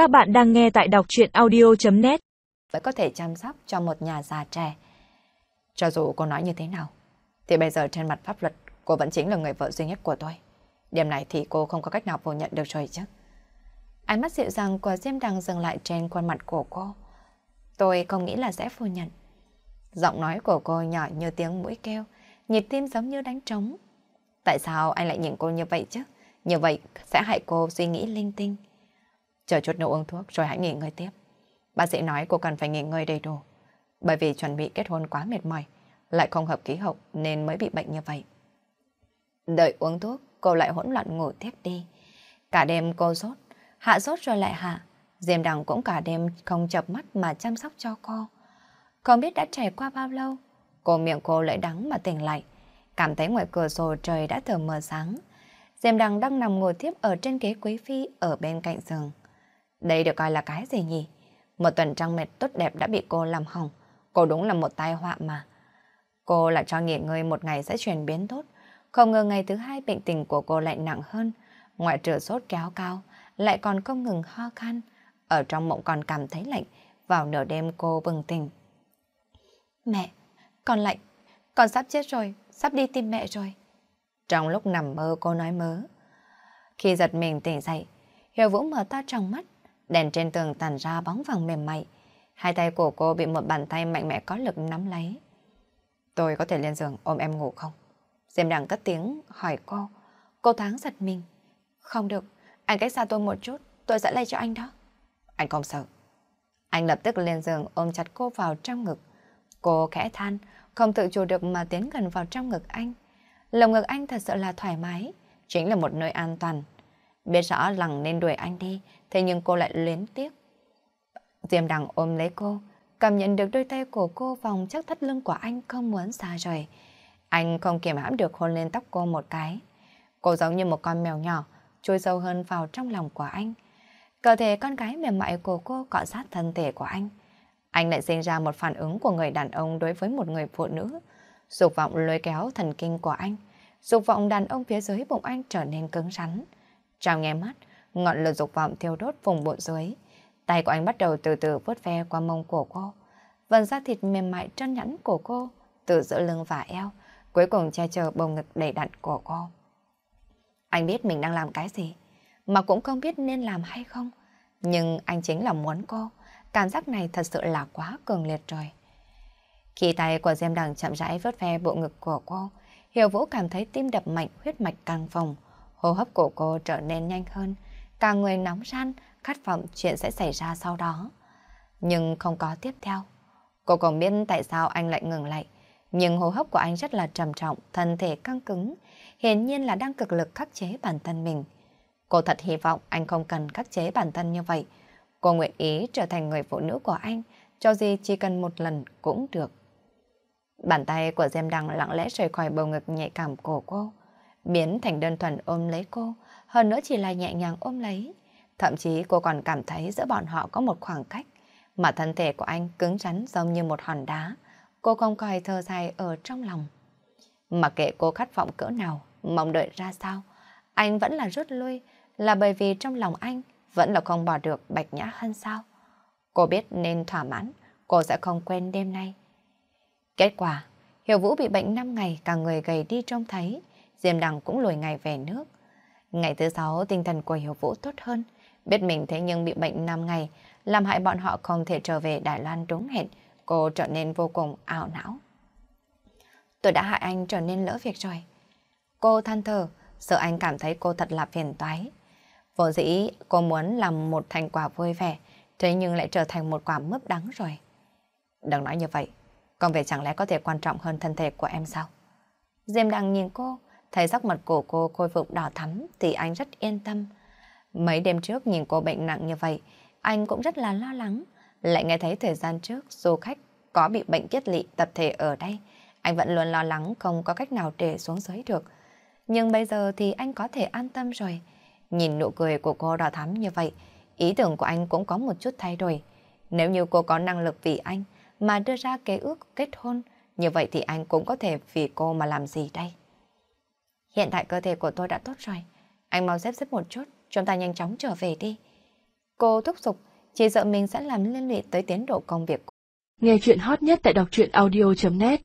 Các bạn đang nghe tại đọc chuyện audio.net Vẫn có thể chăm sóc cho một nhà già trẻ. Cho dù cô nói như thế nào, thì bây giờ trên mặt pháp luật cô vẫn chính là người vợ duy nhất của tôi. Điểm này thì cô không có cách nào phủ nhận được rồi chứ. Ánh mắt dịu dàng của Diêm đang dừng lại trên khuôn mặt của cô. Tôi không nghĩ là sẽ phủ nhận. Giọng nói của cô nhỏ như tiếng mũi kêu, nhịp tim giống như đánh trống. Tại sao anh lại nhìn cô như vậy chứ? Như vậy sẽ hại cô suy nghĩ linh tinh. Chờ chút nữa uống thuốc rồi hãy nghỉ ngơi tiếp. Bác sĩ nói cô cần phải nghỉ ngơi đầy đủ. Bởi vì chuẩn bị kết hôn quá mệt mỏi, lại không hợp khí hậu nên mới bị bệnh như vậy. Đợi uống thuốc, cô lại hỗn loạn ngủ tiếp đi. Cả đêm cô sốt, hạ sốt rồi lại hạ. Diêm đằng cũng cả đêm không chập mắt mà chăm sóc cho cô. Không biết đã trải qua bao lâu, cô miệng cô lại đắng mà tỉnh lại. Cảm thấy ngoài cửa sổ trời đã thờ mờ sáng. Diêm đằng đang nằm ngồi tiếp ở trên ghế quý phi ở bên cạnh giường. Đây được coi là cái gì nhỉ? Một tuần trăng mệt tốt đẹp đã bị cô làm hỏng. Cô đúng là một tai họa mà. Cô lại cho nghỉ ngơi một ngày sẽ chuyển biến tốt. Không ngờ ngày thứ hai bệnh tình của cô lại nặng hơn. Ngoại trừ sốt kéo cao, lại còn không ngừng ho khan. Ở trong mộng còn cảm thấy lạnh. Vào nửa đêm cô bừng tỉnh. Mẹ, con lạnh. Con sắp chết rồi, sắp đi tìm mẹ rồi. Trong lúc nằm mơ cô nói mớ. Khi giật mình tỉnh dậy, Hiểu Vũ mở to trong mắt, đèn trên tường tàn ra bóng vàng mềm mại. Hai tay của cô bị một bàn tay mạnh mẽ có lực nắm lấy. Tôi có thể lên giường ôm em ngủ không? Diêm đằng cất tiếng hỏi cô. Cô thoáng giật mình. Không được, anh cách xa tôi một chút, tôi sẽ lây cho anh đó. Anh không sợ. Anh lập tức lên giường ôm chặt cô vào trong ngực. Cô khẽ than, không tự chủ được mà tiến gần vào trong ngực anh. Lồng ngực anh thật sự là thoải mái, chính là một nơi an toàn. Biết rõ rằng nên đuổi anh đi, thế nhưng cô lại luyến tiếc. Diêm đằng ôm lấy cô, cảm nhận được đôi tay của cô vòng chắc thắt lưng của anh không muốn xa rời. Anh không kiềm hãm được hôn lên tóc cô một cái. Cô giống như một con mèo nhỏ, chui sâu hơn vào trong lòng của anh. Cơ thể con gái mềm mại của cô cọ sát thân thể của anh. Anh lại sinh ra một phản ứng của người đàn ông đối với một người phụ nữ. Dục vọng lôi kéo thần kinh của anh. Dục vọng đàn ông phía dưới bụng anh trở nên cứng rắn. Trong nghe mắt, ngọn lửa dục vọng thiêu đốt vùng bụng dưới. Tay của anh bắt đầu từ từ vuốt ve qua mông của cô. Vần da thịt mềm mại trơn nhẵn của cô, từ giữa lưng và eo, cuối cùng che chở bầu ngực đầy đặn của cô. Anh biết mình đang làm cái gì, mà cũng không biết nên làm hay không. Nhưng anh chính là muốn cô. Cảm giác này thật sự là quá cường liệt rồi. Khi tay của Diêm Đằng chậm rãi vớt ve bộ ngực của cô, Hiểu Vũ cảm thấy tim đập mạnh huyết mạch căng phòng. Hô hấp của cô trở nên nhanh hơn, cả người nóng ran, khát vọng chuyện sẽ xảy ra sau đó. Nhưng không có tiếp theo. Cô còn biết tại sao anh lại ngừng lại, nhưng hô hấp của anh rất là trầm trọng, thân thể căng cứng, hiển nhiên là đang cực lực khắc chế bản thân mình. Cô thật hy vọng anh không cần khắc chế bản thân như vậy. Cô nguyện ý trở thành người phụ nữ của anh, cho gì chỉ cần một lần cũng được. Bàn tay của Diêm Đăng lặng lẽ rời khỏi bầu ngực nhạy cảm của cô, biến thành đơn thuần ôm lấy cô, hơn nữa chỉ là nhẹ nhàng ôm lấy. Thậm chí cô còn cảm thấy giữa bọn họ có một khoảng cách, mà thân thể của anh cứng rắn giống như một hòn đá. Cô không coi thơ dài ở trong lòng. mà kệ cô khát vọng cỡ nào, mong đợi ra sao, anh vẫn là rút lui, là bởi vì trong lòng anh vẫn là không bỏ được Bạch Nhã Hân sao. Cô biết nên thỏa mãn, cô sẽ không quên đêm nay. Kết quả, Hiểu Vũ bị bệnh 5 ngày, cả người gầy đi trông thấy, Diêm Đằng cũng lùi ngày về nước. Ngày thứ sáu, tinh thần của Hiểu Vũ tốt hơn, biết mình thế nhưng bị bệnh 5 ngày, làm hại bọn họ không thể trở về Đài Loan đúng hẹn, cô trở nên vô cùng ảo não. Tôi đã hại anh trở nên lỡ việc rồi. Cô than thở, sợ anh cảm thấy cô thật là phiền toái. Vô dĩ cô muốn làm một thành quả vui vẻ, thế nhưng lại trở thành một quả mướp đắng rồi. Đừng nói như vậy, công việc chẳng lẽ có thể quan trọng hơn thân thể của em sao? Diêm đang nhìn cô, thấy sắc mặt của cô khôi phục đỏ thắm thì anh rất yên tâm. Mấy đêm trước nhìn cô bệnh nặng như vậy, anh cũng rất là lo lắng. Lại nghe thấy thời gian trước du khách có bị bệnh kiết lỵ tập thể ở đây, anh vẫn luôn lo lắng không có cách nào để xuống dưới được. Nhưng bây giờ thì anh có thể an tâm rồi. Nhìn nụ cười của cô đỏ thắm như vậy, ý tưởng của anh cũng có một chút thay đổi. Nếu như cô có năng lực vì anh mà đưa ra kế ước kết hôn, như vậy thì anh cũng có thể vì cô mà làm gì đây? Hiện tại cơ thể của tôi đã tốt rồi. Anh mau xếp xếp một chút, chúng ta nhanh chóng trở về đi. Cô thúc giục, chỉ sợ mình sẽ làm liên lụy tới tiến độ công việc. Nghe chuyện hot nhất tại đọc truyện audio.net